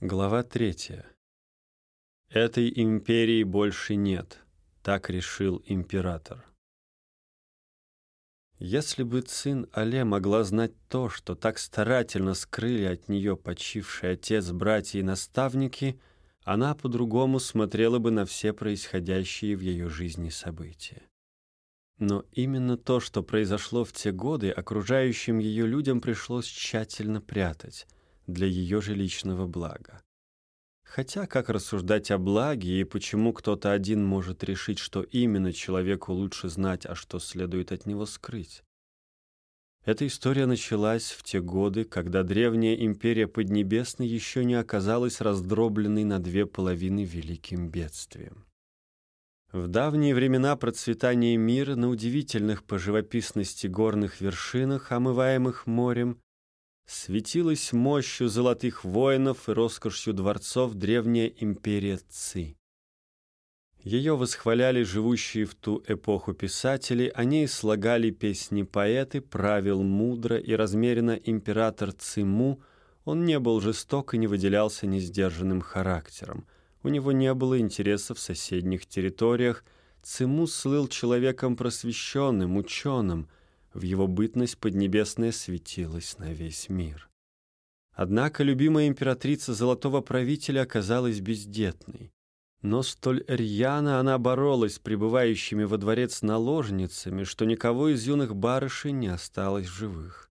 Глава третья. Этой империи больше нет, так решил император. Если бы Цин Але могла знать то, что так старательно скрыли от нее почивший отец, братья и наставники, она по-другому смотрела бы на все происходящие в ее жизни события. Но именно то, что произошло в те годы, окружающим ее людям пришлось тщательно прятать для ее же личного блага. Хотя как рассуждать о благе и почему кто-то один может решить, что именно человеку лучше знать, а что следует от него скрыть? Эта история началась в те годы, когда древняя империя Поднебесной еще не оказалась раздробленной на две половины великим бедствием. В давние времена процветания мира на удивительных по живописности горных вершинах, омываемых морем, светилась мощью золотых воинов и роскошью дворцов древняя империя Ци. Ее восхваляли живущие в ту эпоху писатели, о ней слагали песни поэты, правил мудро и размеренно император Циму, он не был жесток и не выделялся несдержанным характером. У него не было интересов в соседних территориях. Циму слыл человеком просвещенным, ученым – в его бытность Поднебесная светилась на весь мир. Однако любимая императрица Золотого Правителя оказалась бездетной. Но столь рьяно она боролась с пребывающими во дворец наложницами, что никого из юных барышей не осталось живых.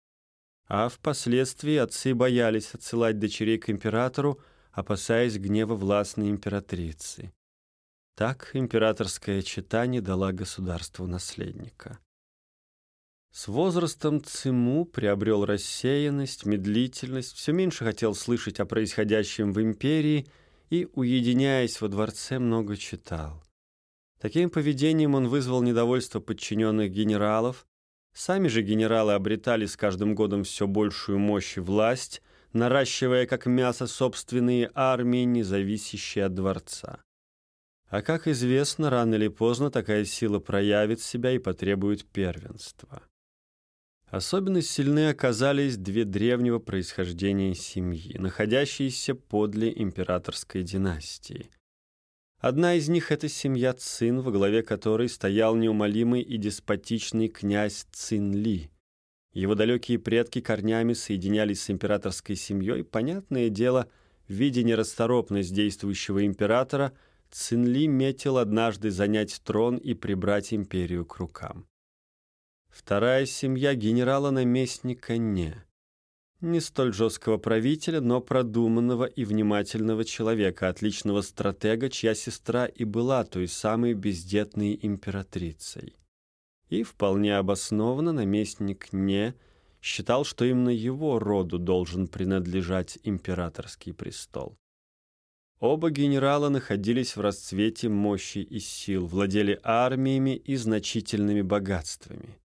А впоследствии отцы боялись отсылать дочерей к императору, опасаясь гнева властной императрицы. Так императорская чета не дала государству наследника. С возрастом Циму приобрел рассеянность, медлительность, все меньше хотел слышать о происходящем в империи и, уединяясь во дворце, много читал. Таким поведением он вызвал недовольство подчиненных генералов. Сами же генералы обретали с каждым годом все большую мощь и власть, наращивая как мясо собственные армии, не зависящие от дворца. А как известно, рано или поздно такая сила проявит себя и потребует первенства. Особенно сильны оказались две древнего происхождения семьи, находящиеся подле императорской династии. Одна из них — это семья Цин, во главе которой стоял неумолимый и деспотичный князь Цин Ли. Его далекие предки корнями соединялись с императорской семьей. Понятное дело, видя нерасторопность действующего императора, Цин Ли метил однажды занять трон и прибрать империю к рукам. Вторая семья генерала-наместника не. Не столь жесткого правителя, но продуманного и внимательного человека, отличного стратега, чья сестра и была той самой бездетной императрицей. И вполне обоснованно наместник не считал, что именно его роду должен принадлежать императорский престол. Оба генерала находились в расцвете мощи и сил, владели армиями и значительными богатствами.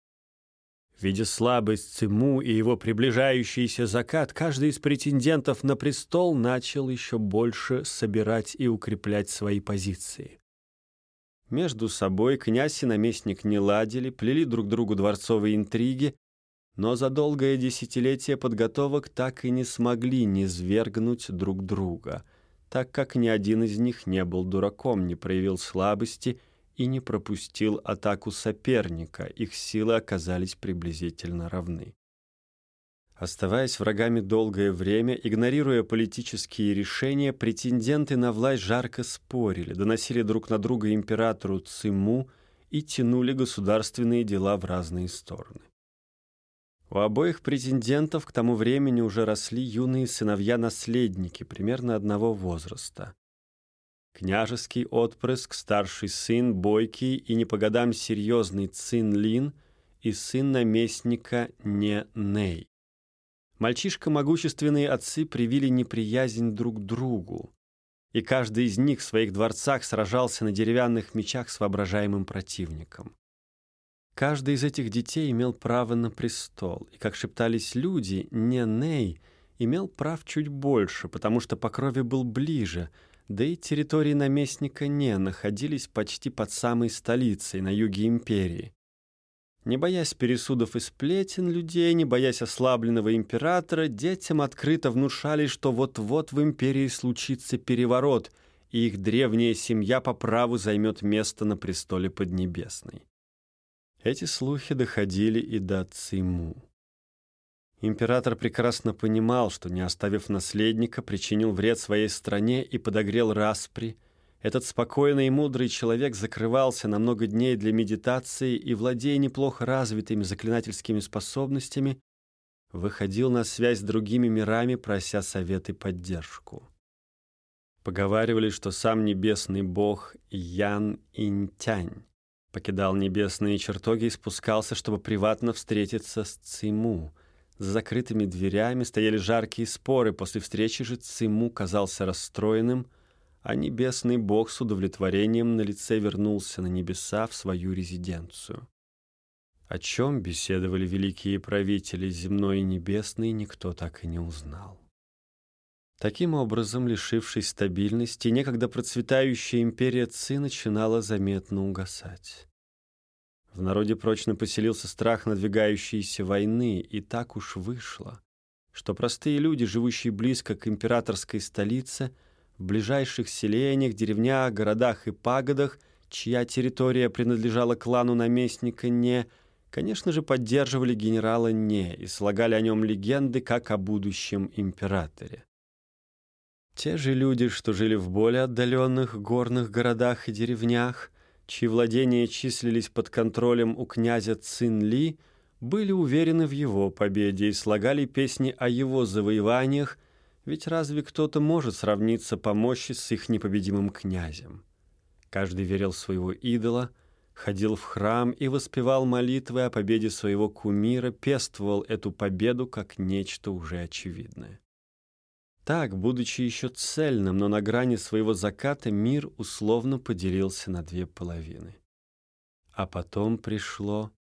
Видя слабость Циму и его приближающийся закат, каждый из претендентов на престол начал еще больше собирать и укреплять свои позиции. Между собой князь и наместник не ладили, плели друг другу дворцовые интриги, но за долгое десятилетие подготовок так и не смогли низвергнуть друг друга, так как ни один из них не был дураком, не проявил слабости и не пропустил атаку соперника, их силы оказались приблизительно равны. Оставаясь врагами долгое время, игнорируя политические решения, претенденты на власть жарко спорили, доносили друг на друга императору Циму и тянули государственные дела в разные стороны. У обоих претендентов к тому времени уже росли юные сыновья-наследники примерно одного возраста княжеский отпрыск, старший сын, бойкий и не по годам серьезный Цин Лин и сын наместника Не Ней. Мальчишка-могущественные отцы привили неприязнь друг другу, и каждый из них в своих дворцах сражался на деревянных мечах с воображаемым противником. Каждый из этих детей имел право на престол, и, как шептались люди, Не Ней имел прав чуть больше, потому что по крови был ближе — да и территории наместника не находились почти под самой столицей на юге империи. Не боясь пересудов и сплетен людей, не боясь ослабленного императора, детям открыто внушали, что вот-вот в империи случится переворот, и их древняя семья по праву займет место на престоле Поднебесной. Эти слухи доходили и до Циму. Император прекрасно понимал, что, не оставив наследника, причинил вред своей стране и подогрел распри – этот спокойный и мудрый человек закрывался на много дней для медитации и, владея неплохо развитыми заклинательскими способностями, выходил на связь с другими мирами, прося совет и поддержку. Поговаривали, что сам небесный бог Ян Интянь покидал небесные чертоги и спускался, чтобы приватно встретиться с Циму. За закрытыми дверями стояли жаркие споры, после встречи же Циму казался расстроенным – а небесный бог с удовлетворением на лице вернулся на небеса в свою резиденцию. О чем беседовали великие правители земной и небесной, никто так и не узнал. Таким образом, лишившись стабильности, некогда процветающая империя Ци начинала заметно угасать. В народе прочно поселился страх надвигающейся войны, и так уж вышло, что простые люди, живущие близко к императорской столице, в ближайших селениях, деревнях, городах и пагодах, чья территория принадлежала клану наместника Не, конечно же, поддерживали генерала Не и слагали о нем легенды, как о будущем императоре. Те же люди, что жили в более отдаленных горных городах и деревнях, чьи владения числились под контролем у князя Цинли, были уверены в его победе и слагали песни о его завоеваниях ведь разве кто-то может сравниться по мощи с их непобедимым князем? Каждый верил в своего идола, ходил в храм и воспевал молитвы о победе своего кумира, пествовал эту победу как нечто уже очевидное. Так, будучи еще цельным, но на грани своего заката, мир условно поделился на две половины. А потом пришло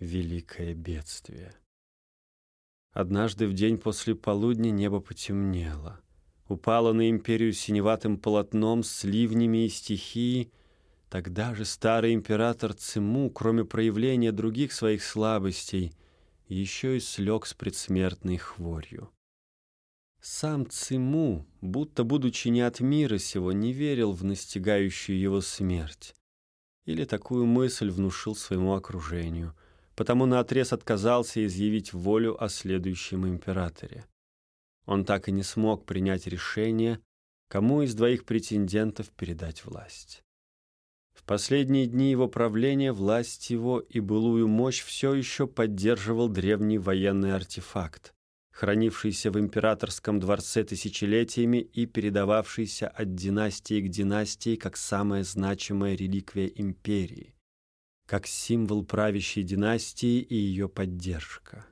великое бедствие. Однажды в день после полудня небо потемнело. Упало на империю синеватым полотном с ливнями и стихией. Тогда же старый император Циму, кроме проявления других своих слабостей, еще и слег с предсмертной хворью. Сам Циму, будто будучи не от мира сего, не верил в настигающую его смерть. Или такую мысль внушил своему окружению — потому наотрез отказался изъявить волю о следующем императоре. Он так и не смог принять решение, кому из двоих претендентов передать власть. В последние дни его правления власть его и былую мощь все еще поддерживал древний военный артефакт, хранившийся в императорском дворце тысячелетиями и передававшийся от династии к династии как самая значимая реликвия империи как символ правящей династии и ее поддержка.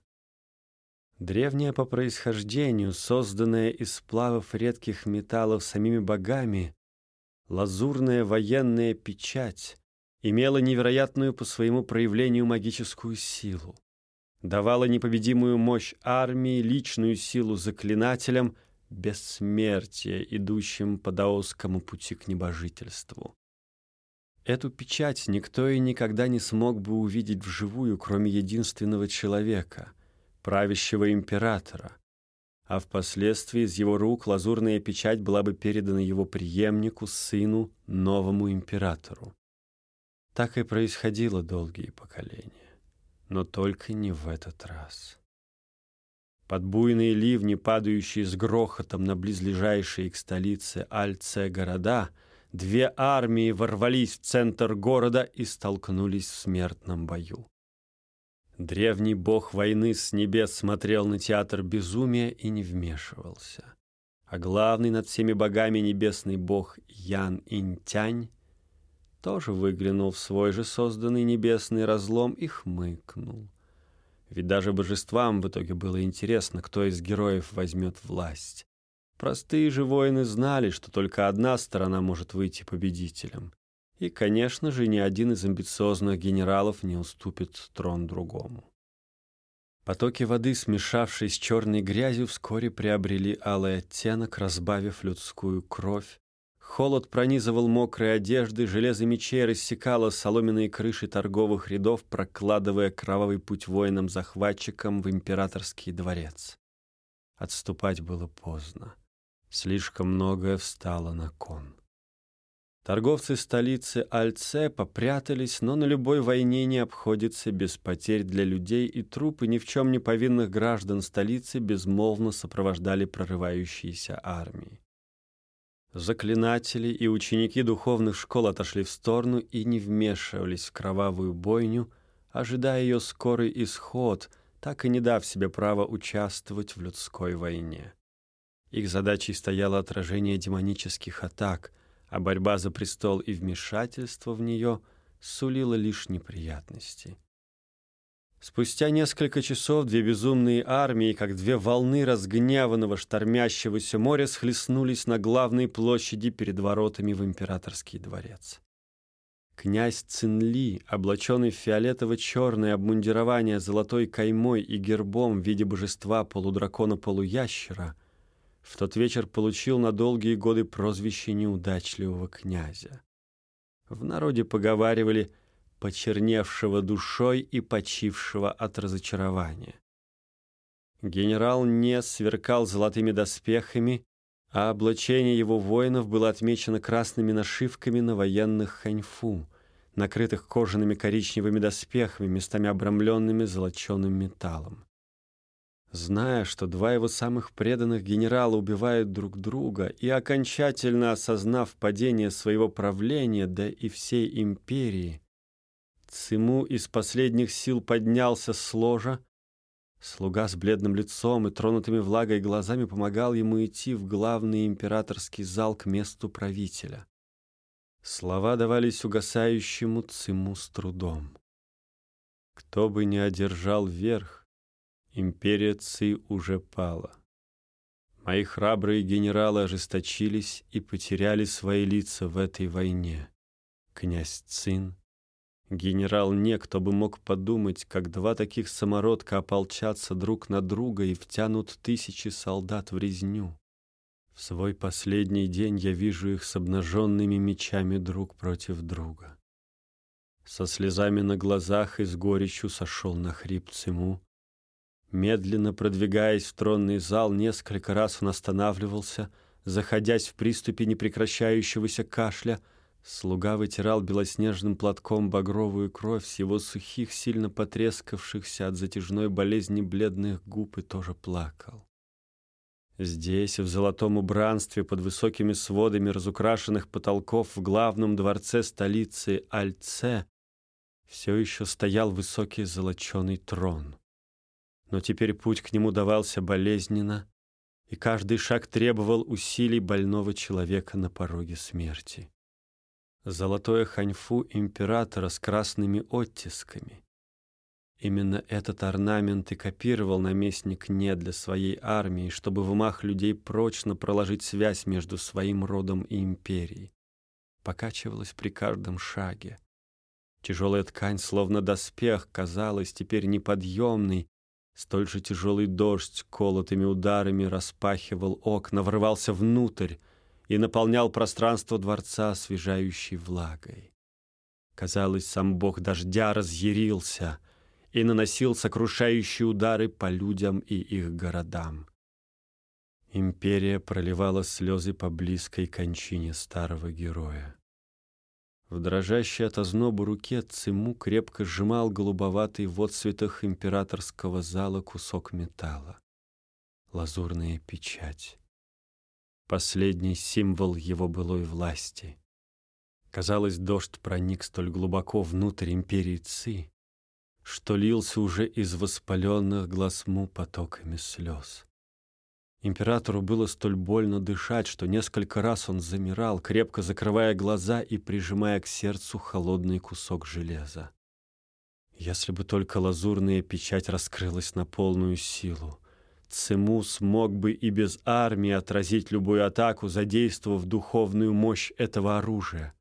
Древняя по происхождению, созданная из сплавов редких металлов самими богами, лазурная военная печать имела невероятную по своему проявлению магическую силу, давала непобедимую мощь армии, личную силу заклинателям, бессмертие, идущим по даосскому пути к небожительству. Эту печать никто и никогда не смог бы увидеть вживую, кроме единственного человека, правящего императора. А впоследствии из его рук лазурная печать была бы передана его преемнику, сыну, новому императору. Так и происходило долгие поколения, но только не в этот раз. Под буйные ливни, падающие с грохотом на близлежащие к столице Альце города — две армии ворвались в центр города и столкнулись в смертном бою. Древний бог войны с небес смотрел на театр безумия и не вмешивался. А главный над всеми богами небесный бог Ян Интянь тоже выглянул в свой же созданный небесный разлом и хмыкнул. Ведь даже божествам в итоге было интересно, кто из героев возьмет власть. Простые же воины знали, что только одна сторона может выйти победителем. И, конечно же, ни один из амбициозных генералов не уступит трон другому. Потоки воды, смешавшись с черной грязью, вскоре приобрели алый оттенок, разбавив людскую кровь, Холод пронизывал мокрые одежды, железо мечей рассекало соломенные крыши торговых рядов, прокладывая кровавый путь воинам-захватчикам в императорский дворец. Отступать было поздно. Слишком многое встало на кон. Торговцы столицы Альце попрятались, но на любой войне не обходится без потерь для людей, и трупы ни в чем не повинных граждан столицы безмолвно сопровождали прорывающиеся армии. Заклинатели и ученики духовных школ отошли в сторону и не вмешивались в кровавую бойню, ожидая ее скорый исход, так и не дав себе права участвовать в людской войне. Их задачей стояло отражение демонических атак — а борьба за престол и вмешательство в нее сулило лишь неприятности. Спустя несколько часов две безумные армии, как две волны разгневанного штормящегося моря, схлестнулись на главной площади перед воротами в императорский дворец. Князь Цинли, облаченный в фиолетово-черное обмундирование золотой каймой и гербом в виде божества полудракона-полуящера, в тот вечер получил на долгие годы прозвище неудачливого князя. В народе поговаривали почерневшего душой и почившего от разочарования. Генерал не сверкал золотыми доспехами, а облачение его воинов было отмечено красными нашивками на военных ханьфу, накрытых кожаными коричневыми доспехами, местами обрамленными золоченым металлом. Зная, что два его самых преданных генерала убивают друг друга, и окончательно осознав падение своего правления, да и всей империи, Циму из последних сил поднялся с ложа, Слуга с бледным лицом и тронутыми влагой глазами помогал ему идти в главный императорский зал к месту правителя. Слова давались угасающему Циму с трудом. Кто бы ни одержал верх, Империя Ци уже пала. Мои храбрые генералы ожесточились и потеряли свои лица в этой войне. Князь Цин, генерал Не, кто бы мог подумать, как два таких самородка ополчатся друг на друга и втянут тысячи солдат в резню. В свой последний день я вижу их с обнаженными мечами друг против друга. Со слезами на глазах и с горечью сошел на хрип Циму, Медленно продвигаясь в тронный зал, несколько раз он останавливался, заходясь в приступе непрекращающегося кашля. Слуга вытирал белоснежным платком багровую кровь с его сухих, сильно потрескавшихся от затяжной болезни бледных губ и тоже плакал. Здесь, в золотом убранстве, под высокими сводами разукрашенных потолков в главном дворце столицы Альце, все еще стоял высокий золоченый трон но теперь путь к нему давался болезненно, и каждый шаг требовал усилий больного человека на пороге смерти. Золотое ханьфу императора с красными оттисками. Именно этот орнамент и копировал наместник не для своей армии, чтобы в умах людей прочно проложить связь между своим родом и империей. Покачивалась при каждом шаге. Тяжелая ткань, словно доспех, казалась теперь неподъемной Столь же тяжелый дождь колотыми ударами распахивал окна, врывался внутрь и наполнял пространство дворца освежающей влагой. Казалось, сам бог дождя разъярился и наносил сокрушающие удары по людям и их городам. Империя проливала слезы по близкой кончине старого героя. В дрожащей от ознобу руке Циму крепко сжимал голубоватый в отцветах императорского зала кусок металла. Лазурная печать. Последний символ его былой власти. Казалось, дождь проник столь глубоко внутрь империи Ци, что лился уже из воспаленных глаз Му потоками слез. Императору было столь больно дышать, что несколько раз он замирал, крепко закрывая глаза и прижимая к сердцу холодный кусок железа. Если бы только лазурная печать раскрылась на полную силу, Цему смог бы и без армии отразить любую атаку, задействовав духовную мощь этого оружия.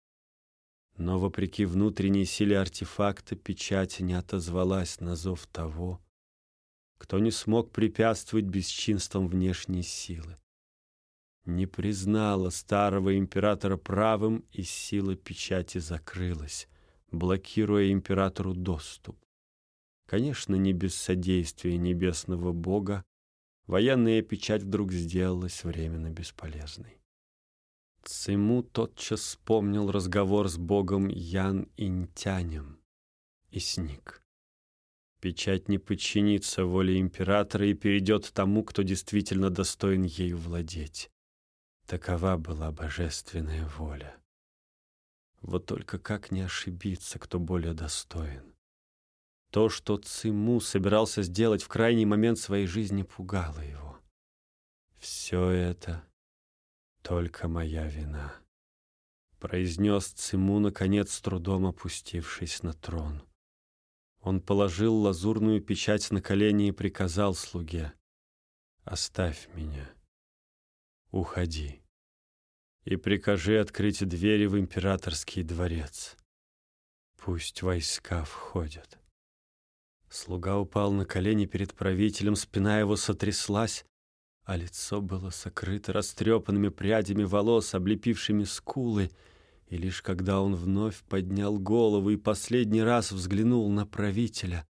Но, вопреки внутренней силе артефакта, печать не отозвалась на зов того, кто не смог препятствовать бесчинствам внешней силы. не признала старого императора правым, и сила печати закрылась, блокируя императору доступ. Конечно, не без содействия небесного бога, военная печать вдруг сделалась временно бесполезной. Циму тотчас вспомнил разговор с богом Ян Интянем и сник. Печать не подчинится воле императора и перейдет тому, кто действительно достоин ею владеть. Такова была божественная воля. Вот только как не ошибиться, кто более достоин? То, что Циму собирался сделать в крайний момент своей жизни, пугало его. «Все это только моя вина», — произнес Циму, наконец, с трудом опустившись на трон. Он положил лазурную печать на колени и приказал слуге, «Оставь меня, уходи и прикажи открыть двери в императорский дворец. Пусть войска входят». Слуга упал на колени перед правителем, спина его сотряслась, а лицо было сокрыто растрепанными прядями волос, облепившими скулы, и лишь когда он вновь поднял голову и последний раз взглянул на правителя,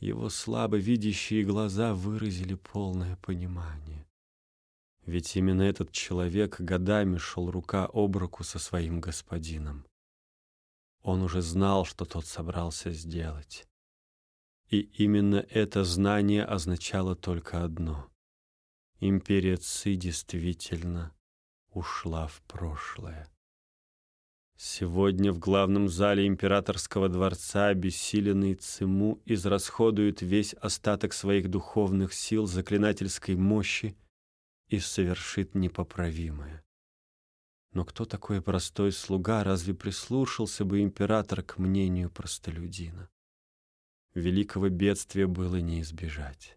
его слабо видящие глаза выразили полное понимание. Ведь именно этот человек годами шел рука об руку со своим господином. Он уже знал, что тот собрался сделать. И именно это знание означало только одно. Империя Ци действительно ушла в прошлое. Сегодня в главном зале императорского дворца обессиленный Циму израсходует весь остаток своих духовных сил заклинательской мощи и совершит непоправимое. Но кто такой простой слуга, разве прислушался бы император к мнению простолюдина? Великого бедствия было не избежать.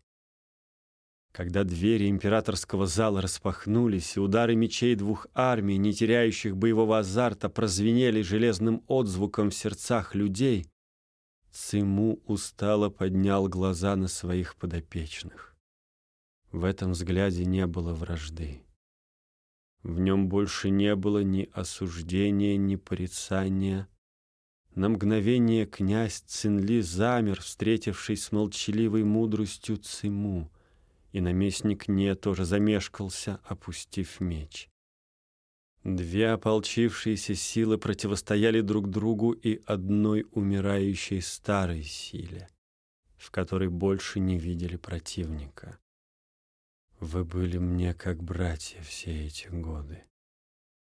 Когда двери императорского зала распахнулись, и удары мечей двух армий, не теряющих боевого азарта, прозвенели железным отзвуком в сердцах людей, Циму устало поднял глаза на своих подопечных. В этом взгляде не было вражды. В нем больше не было ни осуждения, ни порицания, на мгновение князь Цинли замер, встретившись с молчаливой мудростью Циму, и наместник Не тоже замешкался, опустив меч. Две ополчившиеся силы противостояли друг другу и одной умирающей старой силе, в которой больше не видели противника. Вы были мне как братья все эти годы.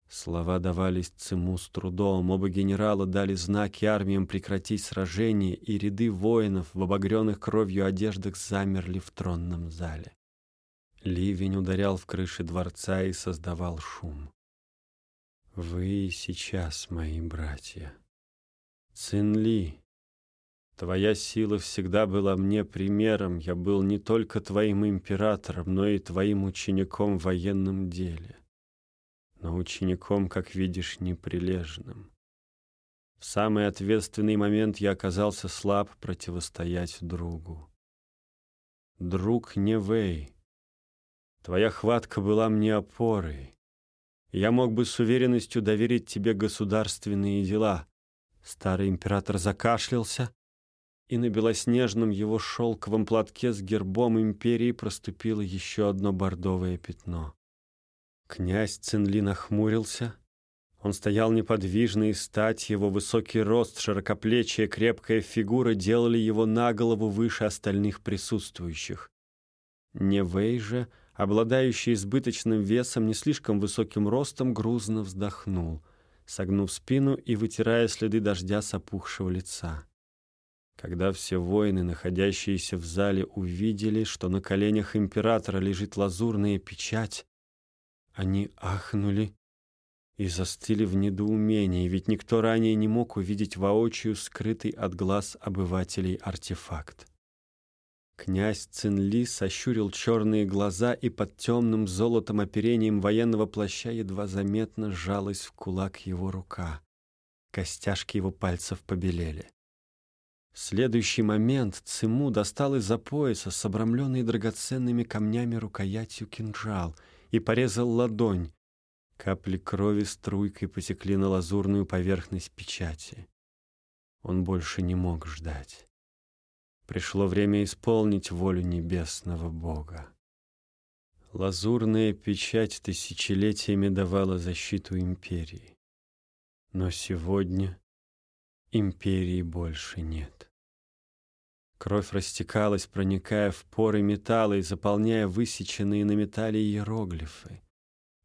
Слова давались Циму с трудом. Оба генерала дали знаки армиям прекратить сражение, и ряды воинов в обогренных кровью одеждах замерли в тронном зале. Ливень ударял в крыши дворца и создавал шум. «Вы сейчас, мои братья. Цинли, твоя сила всегда была мне примером. Я был не только твоим императором, но и твоим учеником в военном деле» но учеником, как видишь, неприлежным. В самый ответственный момент я оказался слаб противостоять другу. Друг не Вэй. Твоя хватка была мне опорой. Я мог бы с уверенностью доверить тебе государственные дела. Старый император закашлялся, и на белоснежном его шелковом платке с гербом империи проступило еще одно бордовое пятно. Князь Цинли нахмурился. Он стоял неподвижно, и стать его высокий рост, широкоплечья, крепкая фигура делали его на голову выше остальных присутствующих. Невей же, обладающий избыточным весом, не слишком высоким ростом, грузно вздохнул, согнув спину и вытирая следы дождя с опухшего лица. Когда все воины, находящиеся в зале, увидели, что на коленях императора лежит лазурная печать, они ахнули и застыли в недоумении, ведь никто ранее не мог увидеть воочию скрытый от глаз обывателей артефакт. Князь Цинли сощурил черные глаза, и под темным золотом оперением военного плаща едва заметно сжалась в кулак его рука. Костяшки его пальцев побелели. В следующий момент Циму достал из-за пояса с обрамленной драгоценными камнями рукоятью кинжал — и порезал ладонь. Капли крови струйкой потекли на лазурную поверхность печати. Он больше не мог ждать. Пришло время исполнить волю небесного Бога. Лазурная печать тысячелетиями давала защиту империи. Но сегодня империи больше нет. Кровь растекалась, проникая в поры металла и заполняя высеченные на металле иероглифы.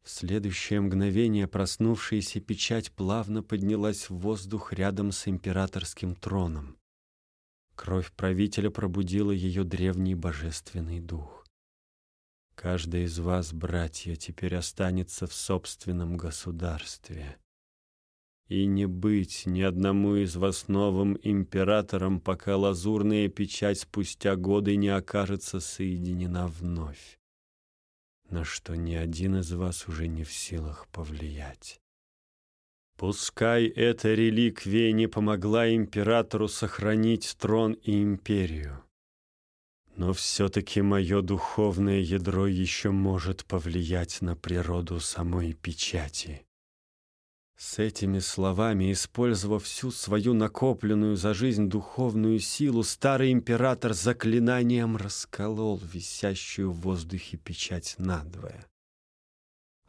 В следующее мгновение проснувшаяся печать плавно поднялась в воздух рядом с императорским троном. Кровь правителя пробудила ее древний божественный дух. Каждый из вас, братья, теперь останется в собственном государстве. И не быть ни одному из вас новым императором, пока лазурная печать спустя годы не окажется соединена вновь, на что ни один из вас уже не в силах повлиять. Пускай эта реликвия не помогла императору сохранить трон и империю. Но все-таки мое духовное ядро еще может повлиять на природу самой печати. С этими словами, использовав всю свою накопленную за жизнь духовную силу, старый император заклинанием расколол висящую в воздухе печать надвое.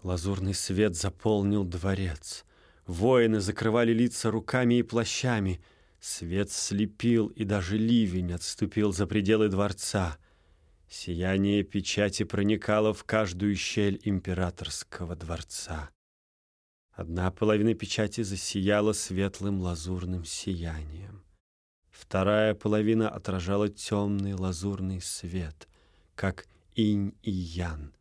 Лазурный свет заполнил дворец — Воины закрывали лица руками и плащами. Свет слепил, и даже ливень отступил за пределы дворца. Сияние печати проникало в каждую щель императорского дворца. Одна половина печати засияла светлым лазурным сиянием. Вторая половина отражала темный лазурный свет, как инь и ян.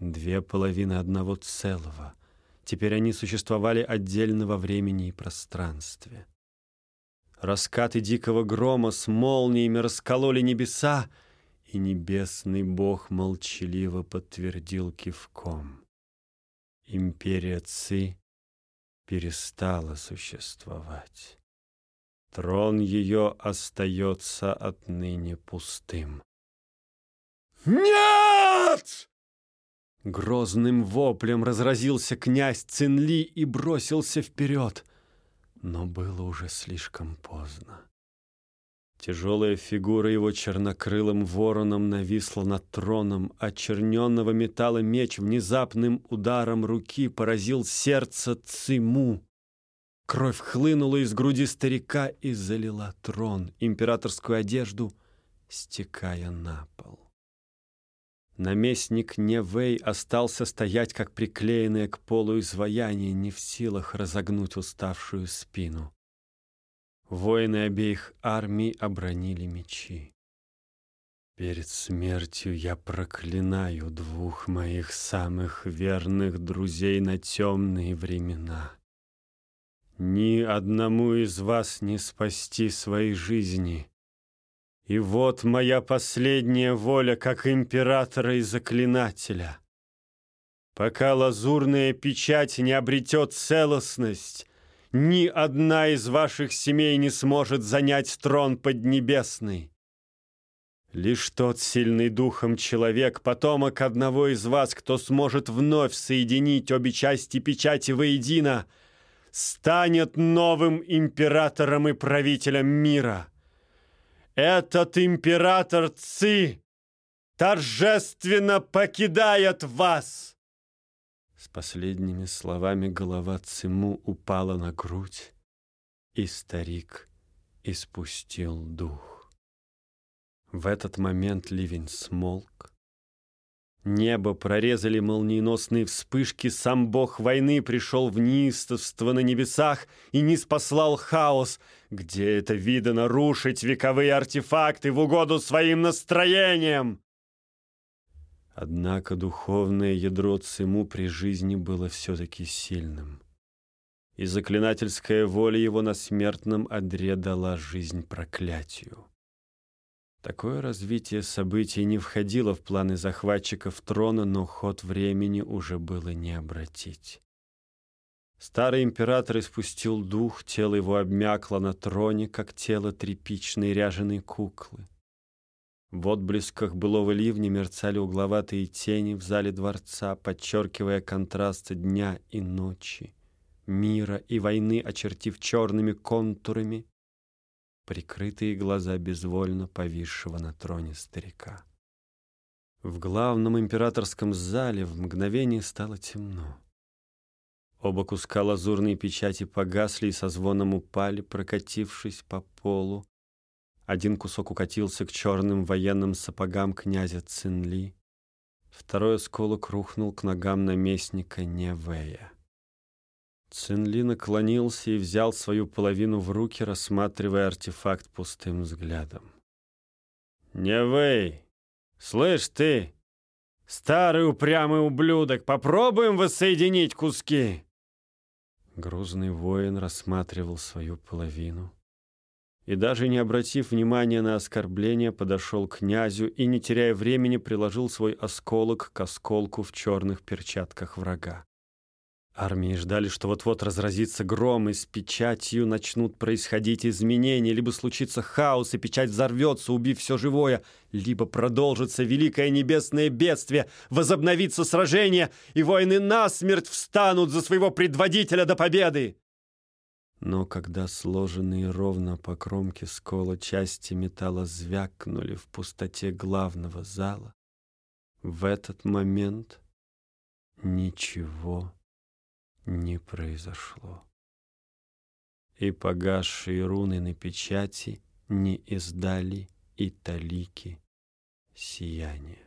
Две половины одного целого — Теперь они существовали отдельно во времени и пространстве. Раскаты дикого грома с молниями раскололи небеса, и небесный бог молчаливо подтвердил кивком. Империя Ци перестала существовать. Трон ее остается отныне пустым. «Нет!» Грозным воплем разразился князь Цинли и бросился вперед. Но было уже слишком поздно. Тяжелая фигура его чернокрылым вороном нависла над троном, а черненного металла меч внезапным ударом руки поразил сердце Циму. Кровь хлынула из груди старика и залила трон, императорскую одежду, стекая на пол. Наместник Невей остался стоять, как приклеенное к полу изваяние, не в силах разогнуть уставшую спину. Воины обеих армий обронили мечи. Перед смертью я проклинаю двух моих самых верных друзей на темные времена. Ни одному из вас не спасти своей жизни. И вот моя последняя воля как императора и заклинателя. Пока лазурная печать не обретет целостность, ни одна из ваших семей не сможет занять трон поднебесный. Лишь тот сильный духом человек, потомок одного из вас, кто сможет вновь соединить обе части печати воедино, станет новым императором и правителем мира. Этот император Ци торжественно покидает вас!» Последними словами голова Циму упала на грудь, и старик испустил дух. В этот момент ливень смолк, Небо прорезали молниеносные вспышки, сам бог войны пришел в неистовство на небесах и не спаслал хаос, где это видно нарушить вековые артефакты в угоду своим настроениям. Однако духовное ядро Циму при жизни было все-таки сильным. И заклинательская воля его на смертном одре дала жизнь проклятию. Такое развитие событий не входило в планы захватчиков трона, но ход времени уже было не обратить. Старый император испустил дух, тело его обмякло на троне, как тело тряпичной ряженой куклы. В отблесках былого ливня мерцали угловатые тени в зале дворца, подчеркивая контрасты дня и ночи, мира и войны, очертив черными контурами прикрытые глаза безвольно повисшего на троне старика. В главном императорском зале в мгновение стало темно. Оба куска лазурной печати погасли и со звоном упали, прокатившись по полу, один кусок укатился к черным военным сапогам князя Цинли, второй осколок рухнул к ногам наместника Невея. Цинли наклонился и взял свою половину в руки, рассматривая артефакт пустым взглядом. «Невей! Слышь ты, старый упрямый ублюдок, попробуем воссоединить куски!» Грузный воин рассматривал свою половину, и даже не обратив внимания на оскорбление, подошел к князю и, не теряя времени, приложил свой осколок к осколку в черных перчатках врага. Армии ждали, что вот-вот разразится гром, и с печатью начнут происходить изменения, либо случится хаос, и печать взорвется, убив все живое, либо продолжится великое небесное бедствие, возобновится сражение, и воины насмерть встанут за своего предводителя до победы. Но когда сложенные ровно по кромке скола части металла звякнули в пустоте главного зала, в этот момент ничего не произошло. И погасшие руны на печати не издали и талики сияния.